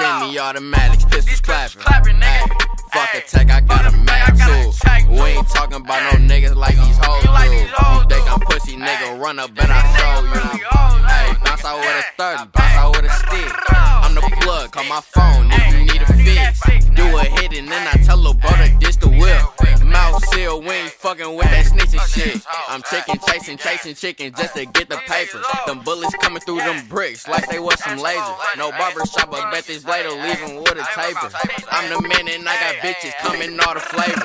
Send me automatics, pistols clapping. Hey, fuck a tech, I got a mag too. We ain't talking about no niggas like these hoes do. You think I'm pussy, nigga? Run up and I show you. Hey, bounce out with a 30, bounce out with a stick. I'm the plug, call my phone if you need a fix. Do a hit and then I tell lil' fucking with that snitching shit. I'm chicken chasing, chasing chicken just to get the paper. Them bullets coming through them bricks like they was some lasers. No barber shop, but bet this blade will leave him with a taper. I'm the man and I got bitches coming all the flavor.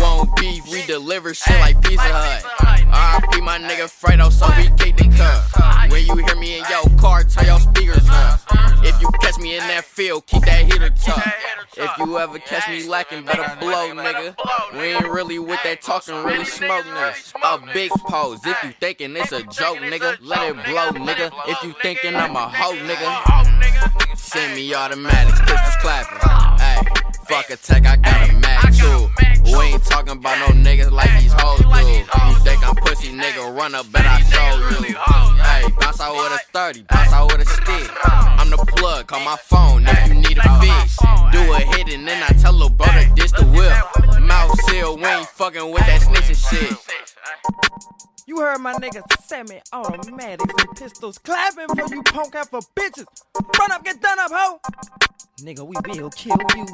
Won't beef, we deliver shit like Pizza Hut. RIP my nigga Fredo, so we kick the cup. When you hear me in your car, turn your speakers up. If you catch me in that field, keep that heater tucked. If you ever catch me lacking, better blow, nigga. We ain't really with that talking, really smoke, nigga. A big pose. If you thinking it's a joke, nigga, let it blow, nigga. If you thinking I'm a hoe, nigga, send me automatics, pistols clapping. Hey, fuck a tech, I got a mag too. We ain't talking about no niggas like these hoes do. You think I'm pussy, nigga, run up and I show you. Hey, bounce out with a 30, bounce out with a stick. I'm the plug, call my phone if you need a fix. We ain't fucking with that snitching shit. You heard my nigga semi automatics and pistols clapping for you punk ass for bitches. Run up, get done up, ho. Nigga, we will kill you.